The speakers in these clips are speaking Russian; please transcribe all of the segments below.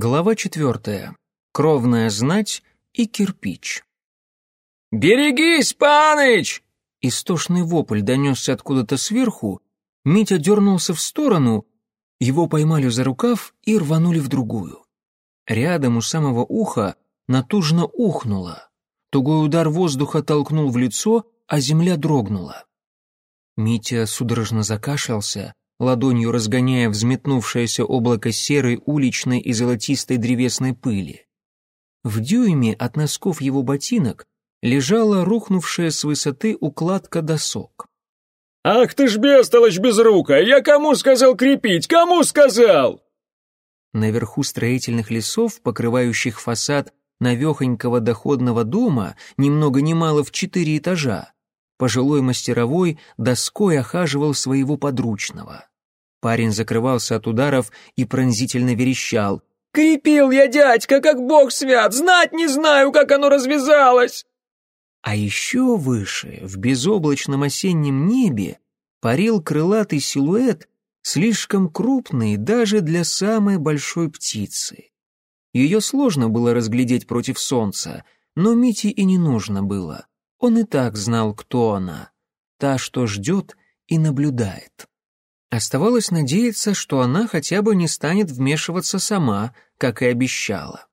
Глава четвертая. Кровная знать и кирпич. «Берегись, паныч!» Истошный вопль донесся откуда-то сверху. Митя дернулся в сторону, его поймали за рукав и рванули в другую. Рядом у самого уха натужно ухнуло. Тугой удар воздуха толкнул в лицо, а земля дрогнула. Митя судорожно закашлялся, ладонью разгоняя взметнувшееся облако серой, уличной и золотистой древесной пыли. В дюйме от носков его ботинок лежала рухнувшая с высоты укладка досок. «Ах ты ж бестолочь безрукая! Я кому сказал крепить? Кому сказал?» Наверху строительных лесов, покрывающих фасад навехонького доходного дома, ни много ни мало в четыре этажа, пожилой мастеровой доской охаживал своего подручного. Парень закрывался от ударов и пронзительно верещал. «Крепил я, дядька, как бог свят! Знать не знаю, как оно развязалось!» А еще выше, в безоблачном осеннем небе, парил крылатый силуэт, слишком крупный даже для самой большой птицы. Ее сложно было разглядеть против солнца, но Мите и не нужно было. Он и так знал, кто она. Та, что ждет и наблюдает. Оставалось надеяться, что она хотя бы не станет вмешиваться сама, как и обещала.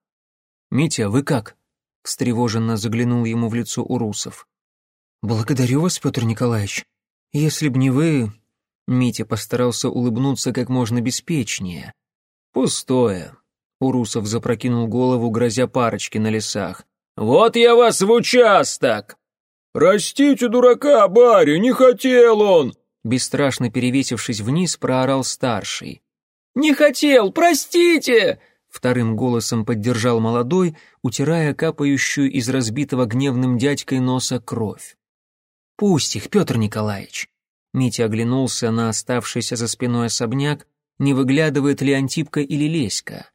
«Митя, вы как?» — встревоженно заглянул ему в лицо Урусов. «Благодарю вас, Петр Николаевич. Если б не вы...» Митя постарался улыбнуться как можно беспечнее. «Пустое», — Урусов запрокинул голову, грозя парочки на лесах. «Вот я вас в участок!» «Простите дурака, барю, не хотел он!» Бесстрашно перевесившись вниз, проорал старший. «Не хотел, простите!» Вторым голосом поддержал молодой, утирая капающую из разбитого гневным дядькой носа кровь. «Пусть их, Петр Николаевич!» Митя оглянулся на оставшийся за спиной особняк, не выглядывает ли Антипка или Леська.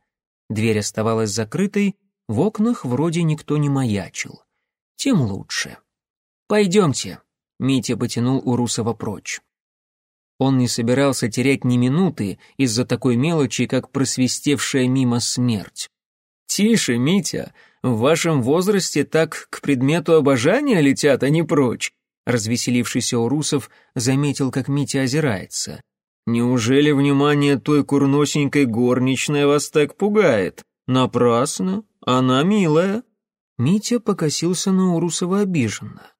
Дверь оставалась закрытой, в окнах вроде никто не маячил. Тем лучше. «Пойдемте», — Митя потянул Урусова прочь. Он не собирался терять ни минуты из-за такой мелочи, как просвистевшая мимо смерть. «Тише, Митя, в вашем возрасте так к предмету обожания летят, а не прочь», развеселившийся Урусов заметил, как Митя озирается. «Неужели внимание той курносенькой горничной вас так пугает? Напрасно, она милая». Митя покосился на Урусова обиженно.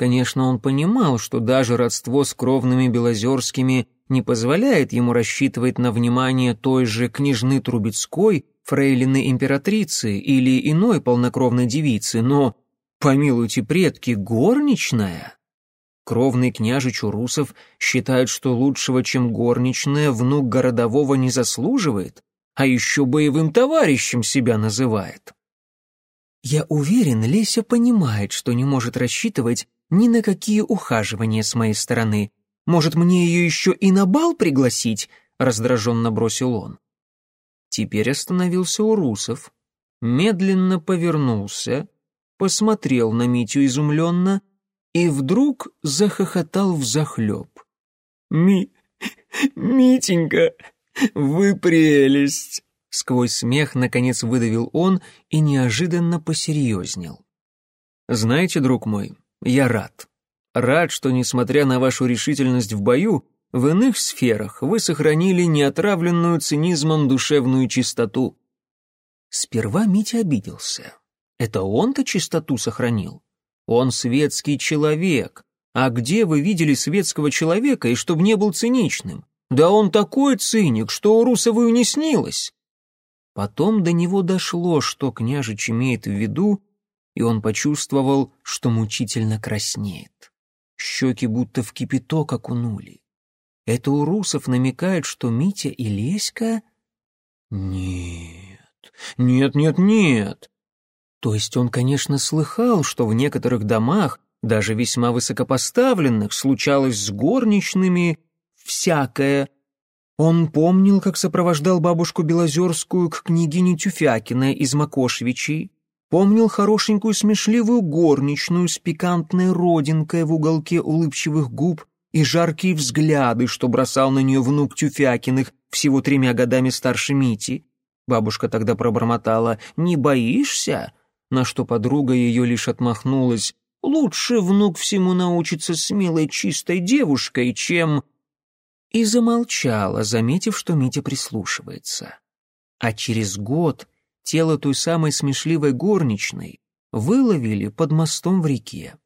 Конечно, он понимал, что даже родство с кровными Белозерскими не позволяет ему рассчитывать на внимание той же княжны Трубецкой, фрейлины императрицы или иной полнокровной девицы, но, помилуйте предки, горничная? Кровный княжич Урусов считает, что лучшего, чем горничная, внук городового не заслуживает, а еще боевым товарищем себя называет. Я уверен, Леся понимает, что не может рассчитывать ни на какие ухаживания с моей стороны. Может, мне ее еще и на бал пригласить?» — раздраженно бросил он. Теперь остановился у русов, медленно повернулся, посмотрел на Митю изумленно и вдруг захохотал взахлеб. «Ми... Митенька, вы прелесть!» Сквозь смех, наконец, выдавил он и неожиданно посерьезнел. «Знаете, друг мой, я рад. Рад, что, несмотря на вашу решительность в бою, в иных сферах вы сохранили неотравленную цинизмом душевную чистоту. Сперва Митя обиделся. Это он-то чистоту сохранил? Он светский человек. А где вы видели светского человека, и чтобы не был циничным? Да он такой циник, что у Русовую не снилось. Потом до него дошло, что княжич имеет в виду, и он почувствовал, что мучительно краснеет. Щеки будто в кипяток окунули. Это у русов намекает, что Митя и Леська... Нет, нет, нет, нет. То есть он, конечно, слыхал, что в некоторых домах, даже весьма высокопоставленных, случалось с горничными всякое. Он помнил, как сопровождал бабушку Белозерскую к княгине Тюфякиной из Макошевичей, Помнил хорошенькую смешливую горничную с пикантной родинкой в уголке улыбчивых губ и жаркие взгляды, что бросал на нее внук Тюфякиных, всего тремя годами старше Мити. Бабушка тогда пробормотала «Не боишься?» На что подруга ее лишь отмахнулась «Лучше внук всему научится с милой чистой девушкой, чем...» И замолчала, заметив, что Митя прислушивается. А через год тело той самой смешливой горничной выловили под мостом в реке.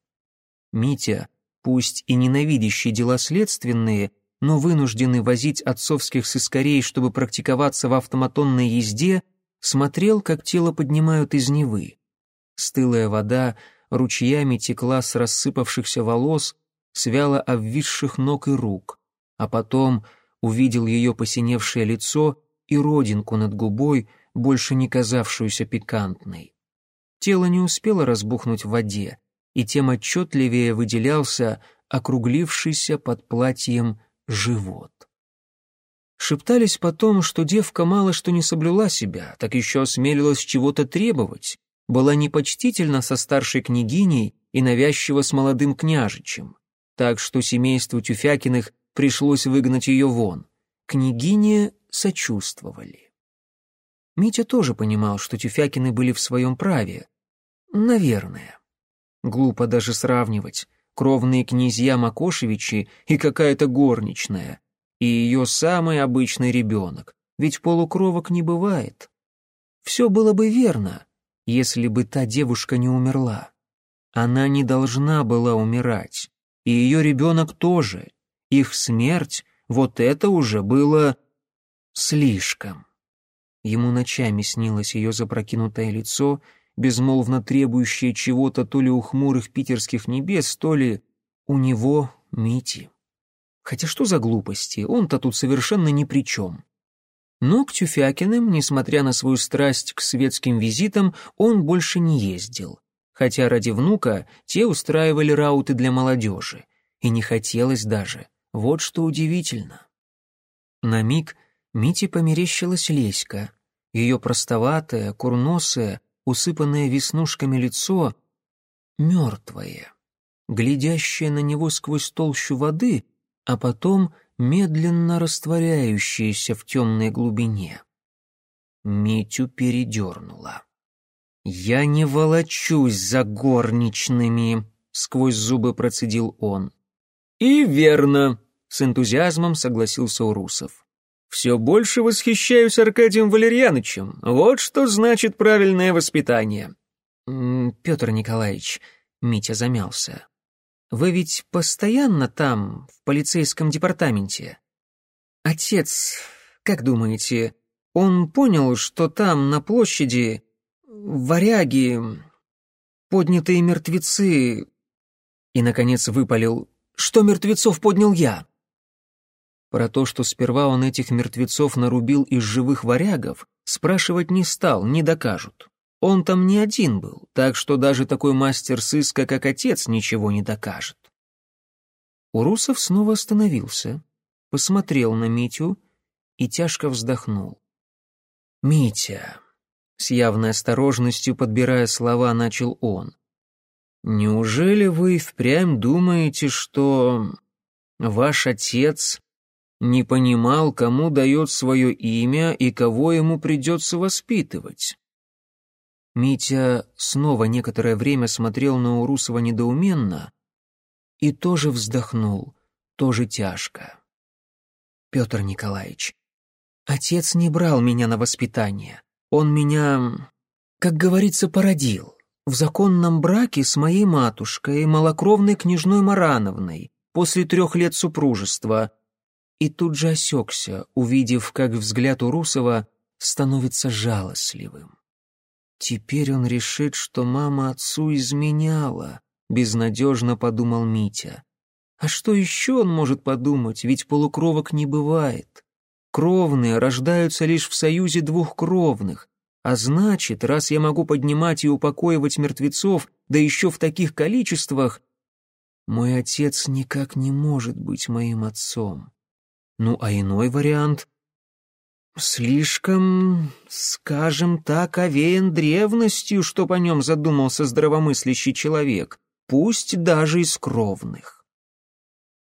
Митя, пусть и ненавидящий дела следственные, но вынужденный возить отцовских сыскарей, чтобы практиковаться в автоматонной езде, смотрел, как тело поднимают из Невы. Стылая вода ручьями текла с рассыпавшихся волос, с вяло обвисших ног и рук, а потом увидел ее посиневшее лицо и родинку над губой, больше не казавшуюся пикантной. Тело не успело разбухнуть в воде, и тем отчетливее выделялся округлившийся под платьем живот. Шептались потом, что девка мало что не соблюла себя, так еще осмелилась чего-то требовать, была непочтительна со старшей княгиней и навязчива с молодым княжичем, так что семейству Тюфякиных пришлось выгнать ее вон. Княгине сочувствовали. Митя тоже понимал, что Тюфякины были в своем праве. Наверное. Глупо даже сравнивать кровные князья Макошевичи и какая-то горничная, и ее самый обычный ребенок, ведь полукровок не бывает. Все было бы верно, если бы та девушка не умерла. Она не должна была умирать, и ее ребенок тоже. Их смерть, вот это уже было слишком. Ему ночами снилось ее запрокинутое лицо — безмолвно требующее чего-то то ли у хмурых питерских небес, то ли у него Мити. Хотя что за глупости, он-то тут совершенно ни при чем. Но к Тюфякиным, несмотря на свою страсть к светским визитам, он больше не ездил. Хотя ради внука те устраивали рауты для молодежи. И не хотелось даже. Вот что удивительно. На миг Мите померещилась Леська. Ее простоватая, курносая, усыпанное веснушками лицо, мертвое, глядящее на него сквозь толщу воды, а потом медленно растворяющееся в темной глубине. Митю передернуло. «Я не волочусь за горничными», — сквозь зубы процедил он. «И верно», — с энтузиазмом согласился Урусов. Все больше восхищаюсь Аркадием Валерьяновичем. Вот что значит правильное воспитание. Петр Николаевич, Митя замялся. Вы ведь постоянно там, в полицейском департаменте? Отец, как думаете, он понял, что там, на площади, варяги, поднятые мертвецы... И, наконец, выпалил, что мертвецов поднял я. Про то, что сперва он этих мертвецов нарубил из живых варягов, спрашивать не стал, не докажут. Он там не один был, так что даже такой мастер сыска, как отец, ничего не докажет. Урусов снова остановился, посмотрел на Митю и тяжко вздохнул. «Митя», — с явной осторожностью подбирая слова, начал он, «неужели вы впрямь думаете, что ваш отец не понимал, кому дает свое имя и кого ему придется воспитывать. Митя снова некоторое время смотрел на Урусова недоуменно и тоже вздохнул, тоже тяжко. «Петр Николаевич, отец не брал меня на воспитание. Он меня, как говорится, породил. В законном браке с моей матушкой, малокровной княжной Марановной, после трех лет супружества — и тут же осекся, увидев, как взгляд у Русова становится жалостливым. «Теперь он решит, что мама отцу изменяла», — безнадежно подумал Митя. «А что еще он может подумать, ведь полукровок не бывает. Кровные рождаются лишь в союзе двух кровных, а значит, раз я могу поднимать и упокоивать мертвецов, да еще в таких количествах, мой отец никак не может быть моим отцом. Ну а иной вариант слишком, скажем так, овеян древностью, что по нем задумался здравомыслящий человек, пусть даже из кровных.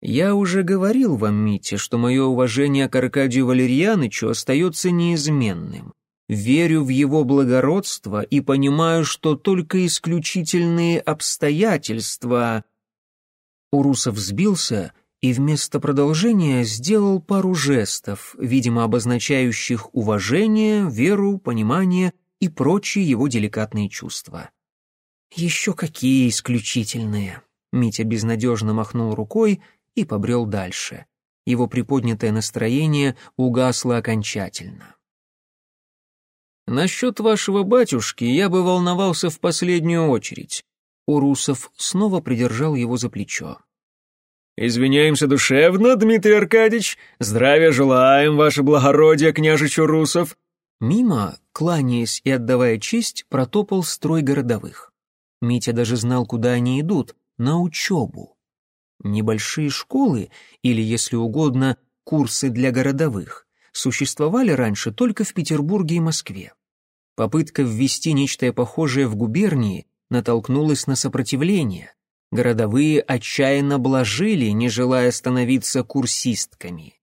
Я уже говорил вам, Митя, что мое уважение к Аркадию Валерьянычу остается неизменным. верю в его благородство и понимаю, что только исключительные обстоятельства...» Урусов сбился и вместо продолжения сделал пару жестов, видимо, обозначающих уважение, веру, понимание и прочие его деликатные чувства. «Еще какие исключительные!» Митя безнадежно махнул рукой и побрел дальше. Его приподнятое настроение угасло окончательно. «Насчет вашего батюшки я бы волновался в последнюю очередь». Урусов снова придержал его за плечо. «Извиняемся душевно, Дмитрий Аркадьевич. Здравия желаем, ваше благородие, княжич Урусов». Мимо, кланяясь и отдавая честь, протопал строй городовых. Митя даже знал, куда они идут, на учебу. Небольшие школы, или, если угодно, курсы для городовых, существовали раньше только в Петербурге и Москве. Попытка ввести нечто похожее в губернии натолкнулась на сопротивление. Городовые отчаянно блажили, не желая становиться курсистками.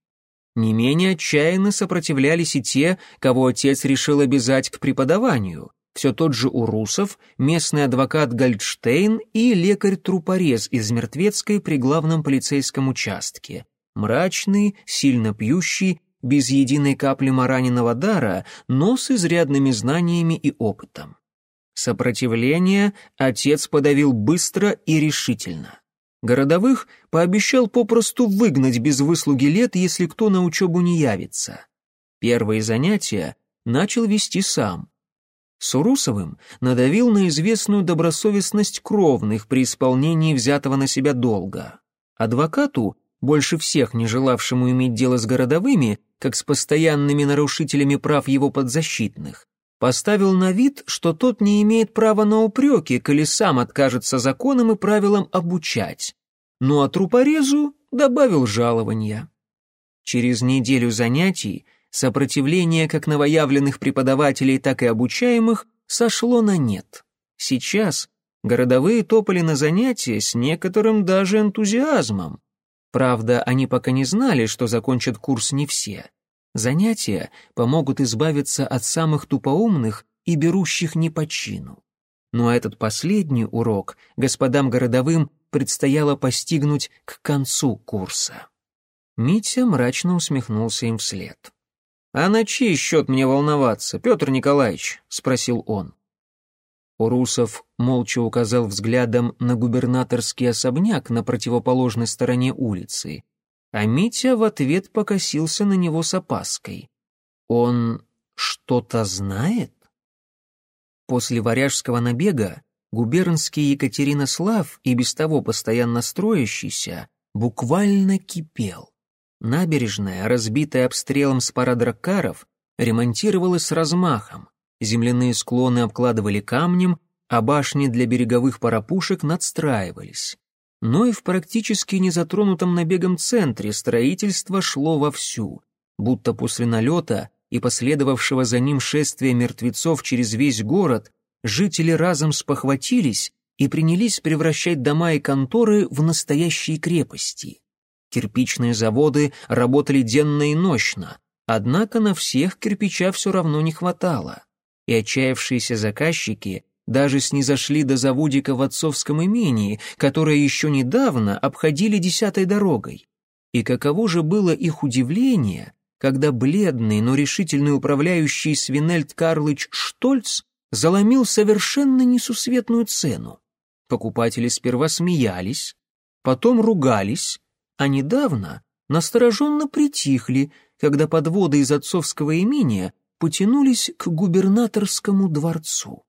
Не менее отчаянно сопротивлялись и те, кого отец решил обязать к преподаванию, все тот же Урусов, местный адвокат Гольдштейн и лекарь-трупорез из Мертвецкой при главном полицейском участке. Мрачный, сильно пьющий, без единой капли мараниного дара, но с изрядными знаниями и опытом. Сопротивление отец подавил быстро и решительно. Городовых пообещал попросту выгнать без выслуги лет, если кто на учебу не явится. Первые занятия начал вести сам, с Урусовым надавил на известную добросовестность кровных при исполнении взятого на себя долга. Адвокату, больше всех не желавшему иметь дело с городовыми, как с постоянными нарушителями прав его подзащитных, поставил на вид, что тот не имеет права на упреки, коли сам откажется законам и правилам обучать. Ну а трупорезу добавил жалования. Через неделю занятий Сопротивление как новоявленных преподавателей, так и обучаемых сошло на нет. Сейчас городовые топали на занятия с некоторым даже энтузиазмом. Правда, они пока не знали, что закончат курс не все. Занятия помогут избавиться от самых тупоумных и берущих не по чину. Но этот последний урок господам городовым предстояло постигнуть к концу курса. Митя мрачно усмехнулся им вслед. «А на чей счет мне волноваться, Петр Николаевич?» — спросил он. Урусов молча указал взглядом на губернаторский особняк на противоположной стороне улицы, а Митя в ответ покосился на него с опаской. «Он что-то знает?» После варяжского набега губернский Екатеринослав, и без того постоянно строящийся, буквально кипел. Набережная, разбитая обстрелом с парадракаров, ремонтировалась с размахом, земляные склоны обкладывали камнем, а башни для береговых парапушек надстраивались. Но и в практически незатронутом набегом центре строительство шло вовсю, будто после налета и последовавшего за ним шествия мертвецов через весь город жители разом спохватились и принялись превращать дома и конторы в настоящие крепости. Кирпичные заводы работали денно и нощно, однако на всех кирпича все равно не хватало. И отчаявшиеся заказчики даже снизошли до заводика в отцовском имении, которое еще недавно обходили десятой дорогой. И каково же было их удивление, когда бледный, но решительный управляющий Свинельд Карлыч Штольц заломил совершенно несусветную цену. Покупатели сперва смеялись, потом ругались, а недавно настороженно притихли, когда подводы из отцовского имения потянулись к губернаторскому дворцу.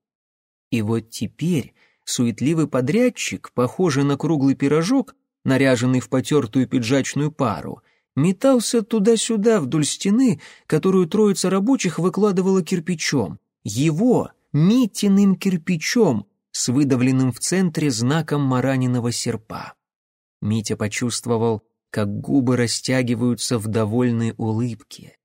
И вот теперь суетливый подрядчик, похожий на круглый пирожок, наряженный в потертую пиджачную пару, метался туда-сюда вдоль стены, которую троица рабочих выкладывала кирпичом. Его, Митиным кирпичом, с выдавленным в центре знаком мараниного серпа. Митя почувствовал, как губы растягиваются в довольной улыбке.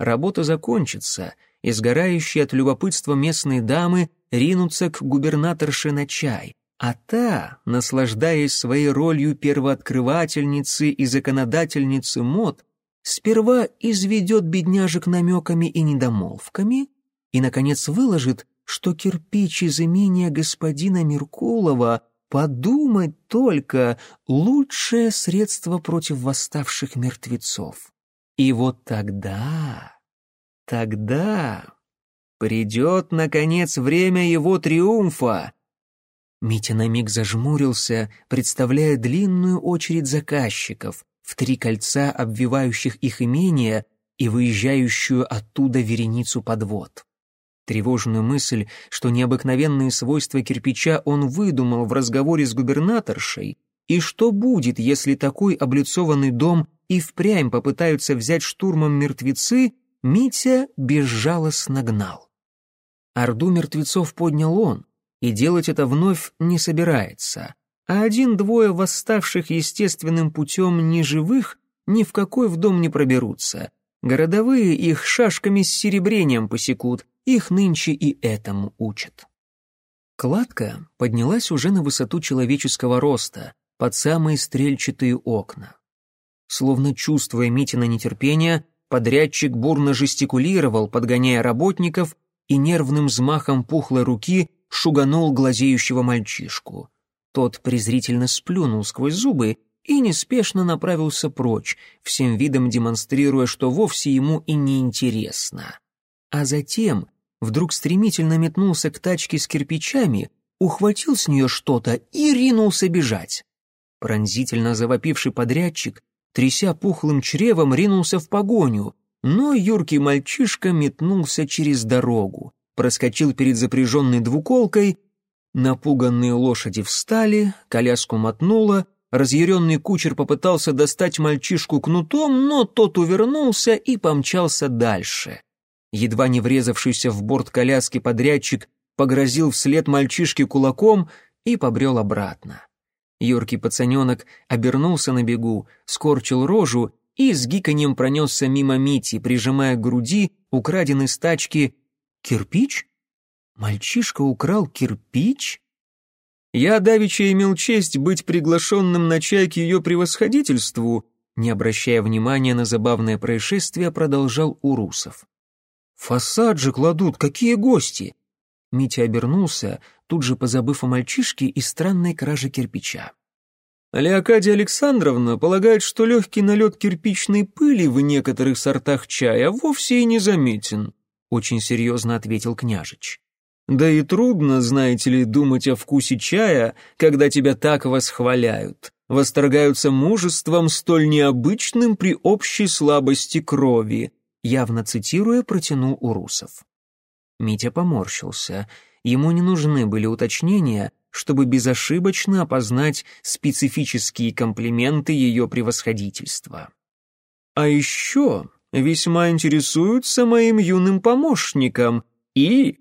Работа закончится, и сгорающие от любопытства местные дамы ринутся к губернаторше на чай, а та, наслаждаясь своей ролью первооткрывательницы и законодательницы мод, сперва изведет бедняжек намеками и недомолвками и, наконец, выложит, что кирпич из имения господина Меркулова подумать только лучшее средство против восставших мертвецов. И вот тогда, тогда придет, наконец, время его триумфа. Митя на миг зажмурился, представляя длинную очередь заказчиков, в три кольца обвивающих их имение и выезжающую оттуда вереницу подвод. Тревожную мысль, что необыкновенные свойства кирпича он выдумал в разговоре с губернаторшей, и что будет, если такой облицованный дом и впрямь попытаются взять штурмом мертвецы, Митя безжалостно гнал. Орду мертвецов поднял он, и делать это вновь не собирается, а один-двое восставших естественным путем неживых ни в какой в дом не проберутся. Городовые их шашками с серебрением посекут, их нынче и этому учат. Кладка поднялась уже на высоту человеческого роста, под самые стрельчатые окна. Словно чувствуя Митина нетерпение, подрядчик бурно жестикулировал, подгоняя работников, и нервным взмахом пухлой руки шуганул глазеющего мальчишку. Тот презрительно сплюнул сквозь зубы и неспешно направился прочь, всем видом демонстрируя, что вовсе ему и не интересно. А затем вдруг стремительно метнулся к тачке с кирпичами, ухватил с нее что-то и ринулся бежать. Пронзительно завопивший подрядчик, тряся пухлым чревом, ринулся в погоню, но юркий мальчишка метнулся через дорогу, проскочил перед запряженной двуколкой, напуганные лошади встали, коляску мотнуло, разъяренный кучер попытался достать мальчишку кнутом, но тот увернулся и помчался дальше. Едва не врезавшийся в борт коляски подрядчик погрозил вслед мальчишке кулаком и побрел обратно. Юркий пацаненок обернулся на бегу, скорчил рожу и с гиканьем пронесся мимо Мити, прижимая к груди украденный с тачки кирпич. Мальчишка украл кирпич? Я давеча имел честь быть приглашенным на чай к ее превосходительству, не обращая внимания на забавное происшествие, продолжал Урусов. «Фасад же кладут, какие гости!» Митя обернулся, тут же позабыв о мальчишке и странной краже кирпича. Леокадия Александровна полагает, что легкий налет кирпичной пыли в некоторых сортах чая вовсе и не заметен, очень серьезно ответил княжич. Да и трудно, знаете ли, думать о вкусе чая, когда тебя так восхваляют, восторгаются мужеством столь необычным при общей слабости крови, явно цитируя, протянул Урусов. Митя поморщился. Ему не нужны были уточнения, чтобы безошибочно опознать специфические комплименты ее превосходительства. «А еще весьма интересуются моим юным помощником и...»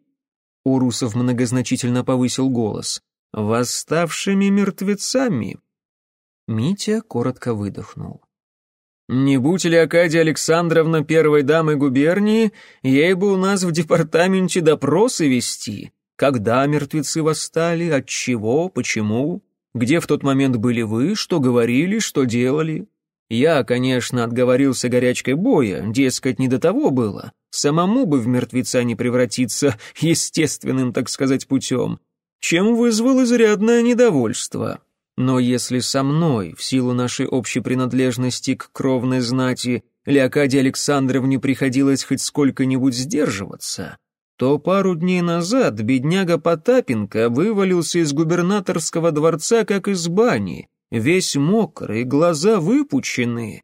Урусов многозначительно повысил голос. «Восставшими мертвецами». Митя коротко выдохнул. Не будь ли Акадия Александровна первой дамой губернии, ей бы у нас в департаменте допросы вести. Когда мертвецы восстали, от чего, почему, где в тот момент были вы, что говорили, что делали. Я, конечно, отговорился горячкой боя, дескать, не до того было. Самому бы в мертвеца не превратиться естественным, так сказать, путем, чем вызвал изрядное недовольство. Но если со мной, в силу нашей общей принадлежности к кровной знати, Леокаде Александровне приходилось хоть сколько-нибудь сдерживаться, то пару дней назад бедняга Потапенко вывалился из губернаторского дворца, как из бани, весь мокрый, глаза выпучены.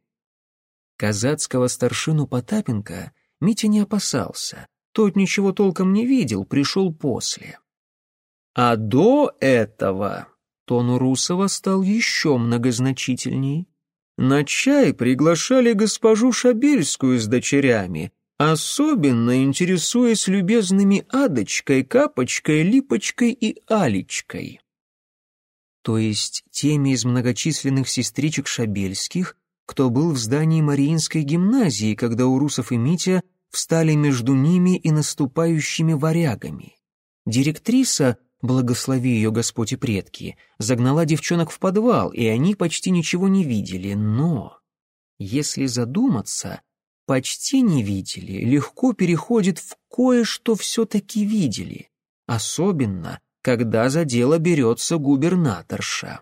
Казацкого старшину Потапенко Митя не опасался, тот ничего толком не видел, пришел после. А до этого Тон у Русова стал еще многозначительней. На чай приглашали госпожу Шабельскую с дочерями, особенно интересуясь любезными Адочкой, Капочкой, Липочкой и Алечкой. То есть теми из многочисленных сестричек Шабельских, кто был в здании Мариинской гимназии, когда Урусов и Митя встали между ними и наступающими варягами. Директриса — благослови ее Господь и предки, загнала девчонок в подвал, и они почти ничего не видели, но... Если задуматься, почти не видели, легко переходит в кое-что все-таки видели, особенно, когда за дело берется губернаторша.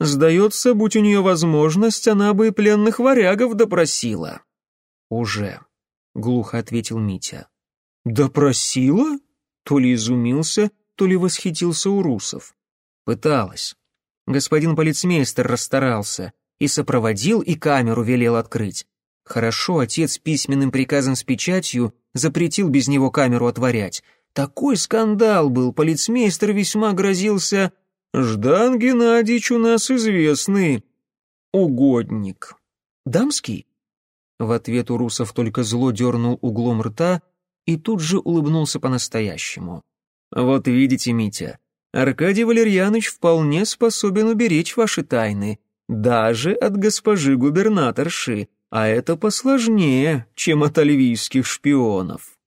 Сдается, будь у нее возможность, она бы и пленных варягов допросила. «Уже», — глухо ответил Митя. «Допросила?» То ли изумился, то ли восхитился Урусов. Пыталась. Господин полицмейстер расстарался. И сопроводил, и камеру велел открыть. Хорошо, отец письменным приказом с печатью запретил без него камеру отворять. Такой скандал был, полицмейстер весьма грозился. «Ждан Геннадьевич у нас известный угодник». «Дамский?» В ответ Урусов только зло дернул углом рта и тут же улыбнулся по-настоящему. «Вот видите, Митя, Аркадий Валерьянович вполне способен уберечь ваши тайны, даже от госпожи губернаторши, а это посложнее, чем от альвийских шпионов».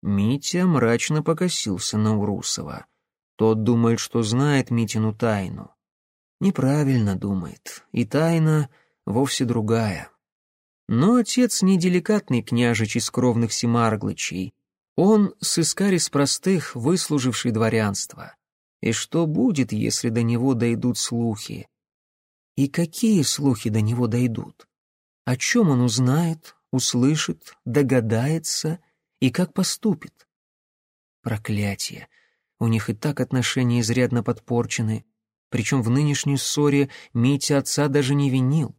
Митя мрачно покосился на Урусова. Тот думает, что знает Митину тайну. Неправильно думает, и тайна вовсе другая. Но отец не деликатный княжич из кровных Семарглычей. Он сыскарь простых, выслуживший дворянство. И что будет, если до него дойдут слухи? И какие слухи до него дойдут? О чем он узнает, услышит, догадается и как поступит? Проклятие! У них и так отношения изрядно подпорчены. Причем в нынешней ссоре Митя отца даже не винил.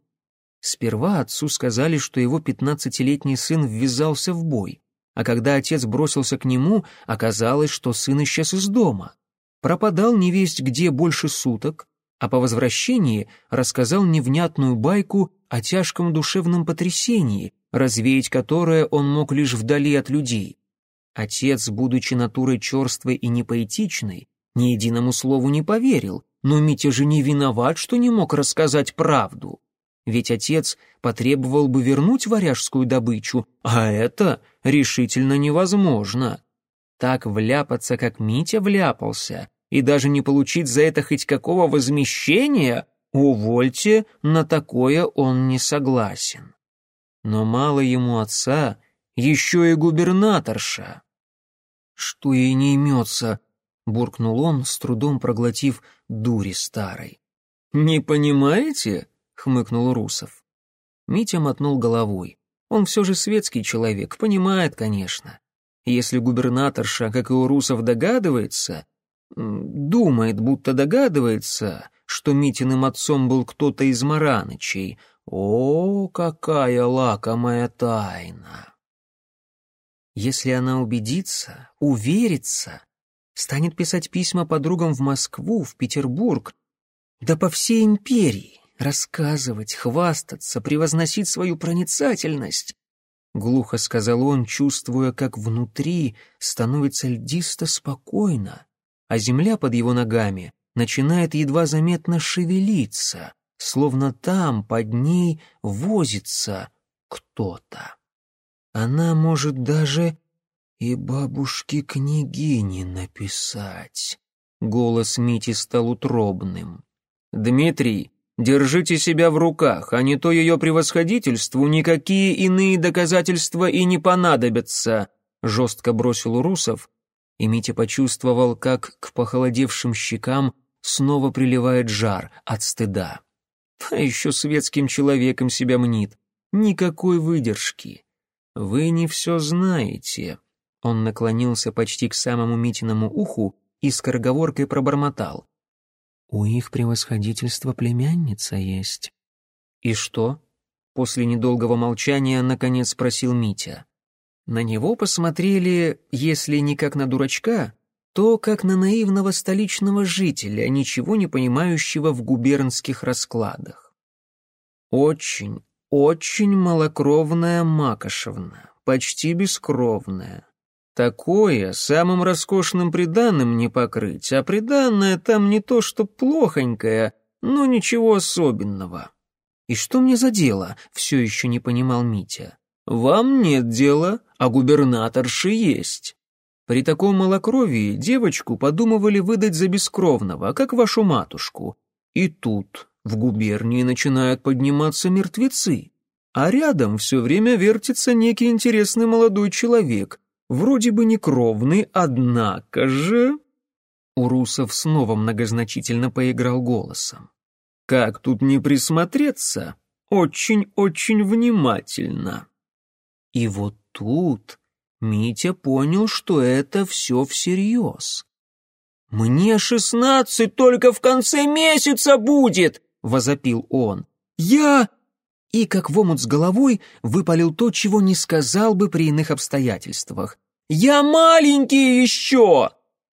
Сперва отцу сказали, что его пятнадцатилетний сын ввязался в бой, а когда отец бросился к нему, оказалось, что сын исчез из дома. Пропадал невесть где больше суток, а по возвращении рассказал невнятную байку о тяжком душевном потрясении, развеять которое он мог лишь вдали от людей. Отец, будучи натурой черствой и непоэтичной, ни единому слову не поверил, но Митя же не виноват, что не мог рассказать правду ведь отец потребовал бы вернуть варяжскую добычу, а это решительно невозможно. Так вляпаться, как Митя вляпался, и даже не получить за это хоть какого возмещения, увольте, на такое он не согласен. Но мало ему отца, еще и губернаторша. «Что ей не имется?» — буркнул он, с трудом проглотив дури старой. «Не понимаете?» хмыкнул Русов. Митя мотнул головой. Он все же светский человек, понимает, конечно. Если губернаторша, как и у русов, догадывается, думает, будто догадывается, что Митиным отцом был кто-то из Маранычей, о, какая лакомая тайна! Если она убедится, уверится, станет писать письма подругам в Москву, в Петербург, да по всей империи, рассказывать, хвастаться, превозносить свою проницательность. Глухо сказал он, чувствуя, как внутри становится льдисто спокойно, а земля под его ногами начинает едва заметно шевелиться, словно там под ней возится кто-то. Она может даже и бабушке княгини написать. Голос Мити стал утробным. «Дмитрий, Держите себя в руках, а не то ее превосходительству никакие иные доказательства и не понадобятся», — жестко бросил Урусов, и Митя почувствовал, как к похолодевшим щекам снова приливает жар от стыда. А еще светским человеком себя мнит. Никакой выдержки. Вы не все знаете. Он наклонился почти к самому Митиному уху и скороговоркой пробормотал. У их превосходительства племянница есть. И что? После недолгого молчания наконец спросил Митя. На него посмотрели, если не как на дурачка, то как на наивного столичного жителя, ничего не понимающего в губернских раскладах. Очень, очень малокровная Макошевна, почти бескровная. Такое самым роскошным приданным не покрыть, а приданное там не то что плохонькое, но ничего особенного. И что мне за дело, все еще не понимал Митя. Вам нет дела, а губернаторши есть. При таком малокровии девочку подумывали выдать за бескровного, как вашу матушку. И тут в губернии начинают подниматься мертвецы. а рядом все время вертится некий интересный молодой человек, вроде бы не однако же...» Урусов снова многозначительно поиграл голосом. «Как тут не присмотреться? Очень-очень внимательно». И вот тут Митя понял, что это все всерьез. «Мне шестнадцать только в конце месяца будет!» — возопил он. «Я...» И, как в омут с головой, выпалил то, чего не сказал бы при иных обстоятельствах. «Я маленький еще!»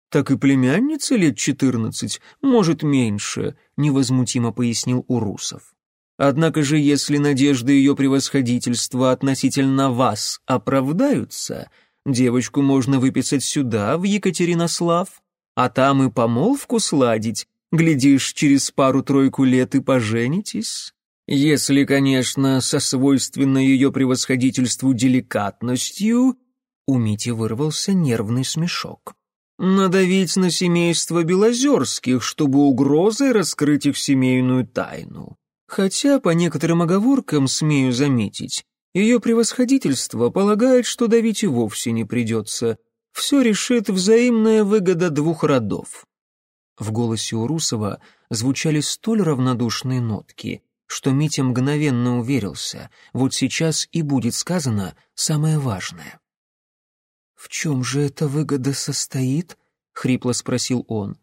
«Так и племянница лет четырнадцать, может, меньше», — невозмутимо пояснил Урусов. «Однако же, если надежды ее превосходительства относительно вас оправдаются, девочку можно выписать сюда, в Екатеринослав, а там и помолвку сладить, глядишь, через пару-тройку лет и поженитесь». Если, конечно, со свойственной ее превосходительству деликатностью, у Мити вырвался нервный смешок. Надавить на семейство Белозерских, чтобы угрозой раскрыть их семейную тайну. Хотя, по некоторым оговоркам, смею заметить, ее превосходительство полагает, что давить и вовсе не придется. Все решит взаимная выгода двух родов. В голосе Урусова звучали столь равнодушные нотки, что Митя мгновенно уверился, вот сейчас и будет сказано самое важное. «В чем же эта выгода состоит?» — хрипло спросил он.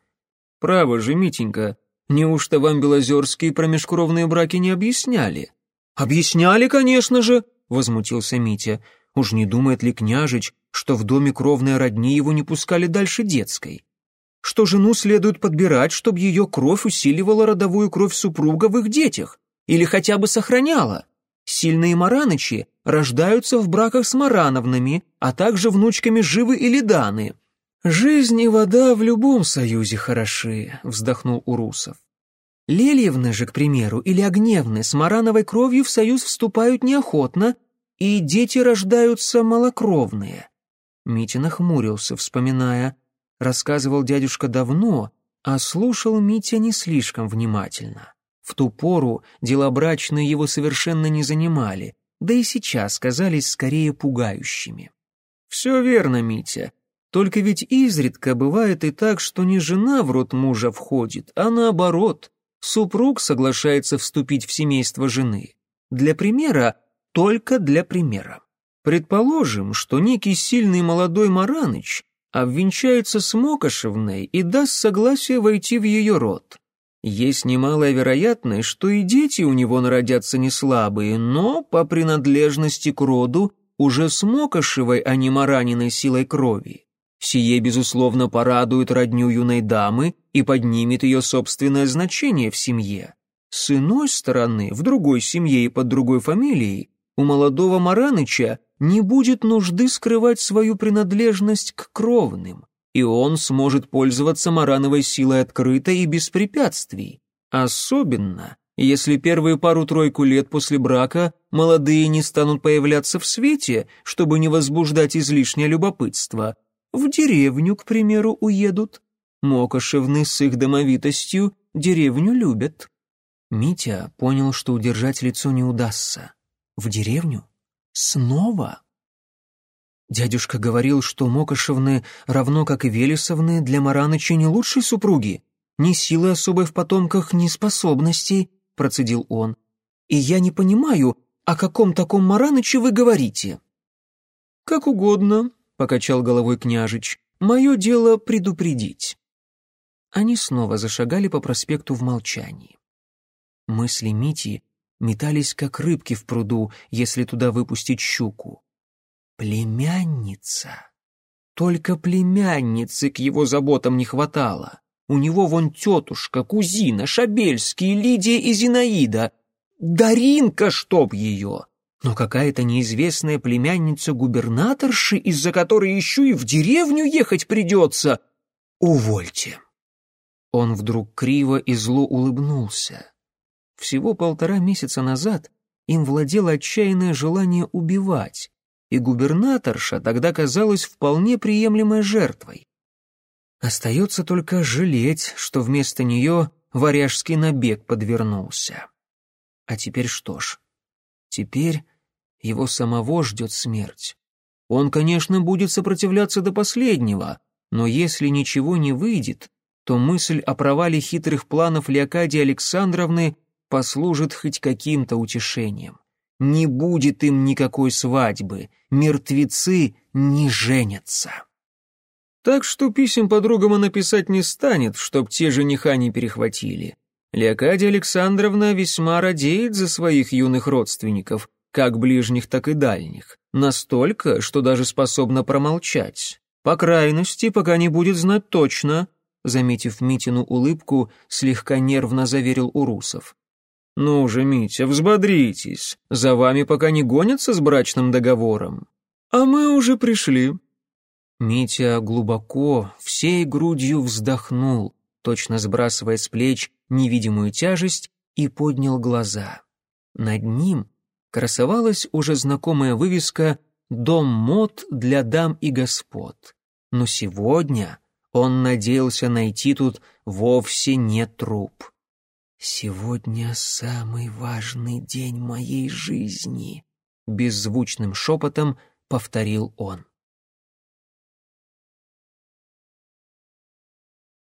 «Право же, Митенька, неужто вам белозерские промежкровные браки не объясняли?» «Объясняли, конечно же!» — возмутился Митя. «Уж не думает ли княжич, что в доме кровной родни его не пускали дальше детской? Что жену следует подбирать, чтобы ее кровь усиливала родовую кровь супруга в их детях? Или хотя бы сохраняла? Сильные маранычи рождаются в браках с марановнами, а также внучками Живы или Даны. «Жизнь и вода в любом союзе хороши», — вздохнул Урусов. Лельевны же, к примеру, или Огневны с марановой кровью в союз вступают неохотно, и дети рождаются малокровные. Митя нахмурился, вспоминая. Рассказывал дядюшка давно, а слушал Митя не слишком внимательно. В ту пору дела брачные его совершенно не занимали, да и сейчас казались скорее пугающими. «Все верно, Митя. Только ведь изредка бывает и так, что не жена в род мужа входит, а наоборот, супруг соглашается вступить в семейство жены. Для примера, только для примера. Предположим, что некий сильный молодой Мараныч обвенчается с Мокошевной и даст согласие войти в ее род. Есть немалая вероятность, что и дети у него народятся не слабые, но по принадлежности к роду уже с мокошевой, а не мараниной силой крови. Сие, безусловно, порадует родню юной дамы и поднимет ее собственное значение в семье. С иной стороны, в другой семье и под другой фамилией, у молодого Мараныча не будет нужды скрывать свою принадлежность к кровным и он сможет пользоваться марановой силой открыто и без препятствий. Особенно, если первые пару-тройку лет после брака молодые не станут появляться в свете, чтобы не возбуждать излишнее любопытство. В деревню, к примеру, уедут. Мокошевны с их домовитостью деревню любят. Митя понял, что удержать лицо не удастся. В деревню? Снова? Дядюшка говорил, что Мокошевны, равно как и Велесовны, для Мараныча не лучшие супруги. Ни силы особой в потомках, ни способностей, процедил он. И я не понимаю, о каком таком Мараныче вы говорите. Как угодно, покачал головой княжич. Мое дело предупредить. Они снова зашагали по проспекту в молчании. Мысли Мити метались, как рыбки в пруду, если туда выпустить щуку. Племянница. Только племянницы к его заботам не хватало. У него вон тетушка, кузина, Шабельские, Лидия и Зинаида. Даринка, чтоб ее! Но какая-то неизвестная племянница губернаторши, из-за которой еще и в деревню ехать придется. Увольте. Он вдруг криво и зло улыбнулся. Всего полтора месяца назад им владело отчаянное желание убивать и губернаторша тогда казалась вполне приемлемой жертвой. Остается только жалеть, что вместо нее варяжский набег подвернулся. А теперь что ж? Теперь его самого ждет смерть. Он, конечно, будет сопротивляться до последнего, но если ничего не выйдет, то мысль о провале хитрых планов Леокадии Александровны послужит хоть каким-то утешением. Не будет им никакой свадьбы, мертвецы не женятся. Так что писем подругам она писать не станет, чтоб те жениха не перехватили. Леокадия Александровна весьма радеет за своих юных родственников, как ближних, так и дальних. Настолько, что даже способна промолчать. По крайности, пока не будет знать точно, заметив Митину улыбку, слегка нервно заверил Урусов. «Ну же, Митя, взбодритесь. За вами пока не гонятся с брачным договором. А мы уже пришли». Митя глубоко, всей грудью вздохнул, точно сбрасывая с плеч невидимую тяжесть, и поднял глаза. Над ним красовалась уже знакомая вывеска «Дом мод для дам и господ». Но сегодня он надеялся найти тут вовсе не труп. «Сегодня самый важный день моей жизни», — беззвучным шепотом повторил он.